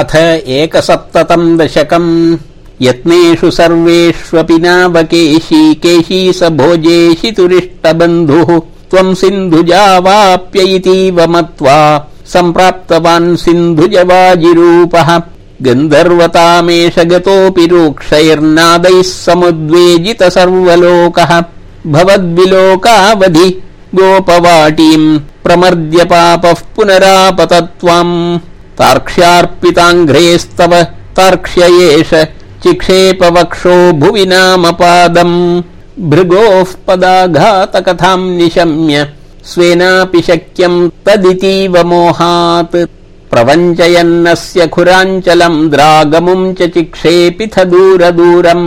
अथ एकसप्ततम् दशकम्। यत्नेषु सर्वेष्वपि नावकेशी केशी स भोजेशितुरिष्टबन्धुः त्वम् सिन्धुजावाप्य इतीव मत्वा सम्प्राप्तवान् सिन्धुजवाजिरूपः गन्धर्वतामेष गतोऽपि रूक्षैर्नादैः समुद्वेजित सर्वलोकः। भवद्विलोकावधि गोपवाटीम् प्रमर्द्य पापः पुनरापतत्वाम् तार्क्ष्यार्पिताङ्घ्रेस्तव तार्क्ष्य एष चिक्षेप वक्षो भुवि नामपादम् भृगोः पदाघातकथाम् निशम्य स्वेनापि शक्यम् तदितीव मोहात्। प्रवञ्चयन्नस्य खुराञ्चलम् द्रागमुम् च चिक्षेपिथ दूर दूरम्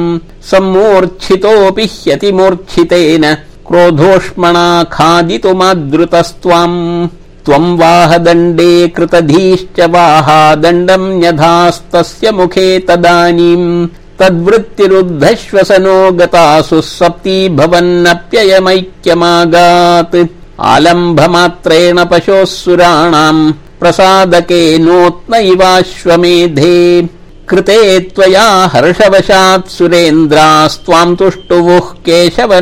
सम्मूर्च्छितोऽपि ह्यतिमूर्च्छितेन क्रोधोष्मणा खादितुमादृतस्त्वाम् त्वम् वाहदण्डे कृतधीश्च वाहा दण्डम् न्यधास्तस्य मुखे तदानीम् तद्वृत्तिरुद्धश्वसनो गतासु सप्ती भवन्नप्ययमैक्यमागात्। आलम्भमात्रेण पशोः सुराणाम् प्रसादके नोत्नैवाश्वमेधे। कृते त्वया हर्षवशात् सुरेन्द्रास्त्वाम् तुष्टुवुः केशव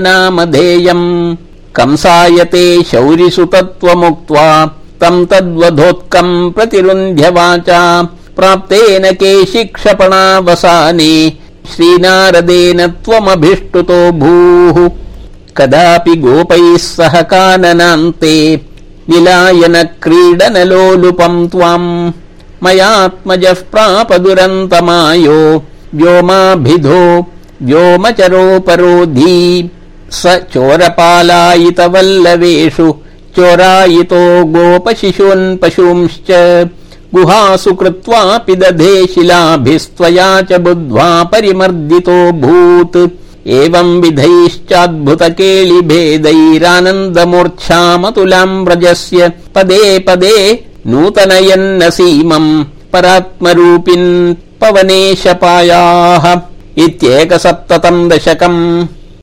कंसायते शौरिसुतत्वमुक्त्वा तम् तद्वधोत्कम् प्रतिरुन्ध्य वाचा। प्राप्तेन केशिक्षपणावसाने श्रीनारदेन त्वमभिष्टुतो भूः। कदापि गोपैः सह काननान्ते निलायन क्रीडनलोलुपम् त्वाम् मयात्मजः प्राप दुरन्तमायो व्योमाभिधो व्योमचरोपरोधी स चोरपालायितवल्लवेषु चोरायितो गोपशिशून् पशूंश्च गुहासु कृत्वापि दधे शिलाभिस्त्वया च बुद्ध्वा परिमर्दितोऽभूत् एवम् विधैश्चाद्भुत केलिभेदैरानन्दमूर्च्छामतुलाम् व्रजस्य पदे पदे नूतनयन्नसीमम् परात्मरूपिन् पवनेशपायाः। इत्येकसप्ततम् दशकम्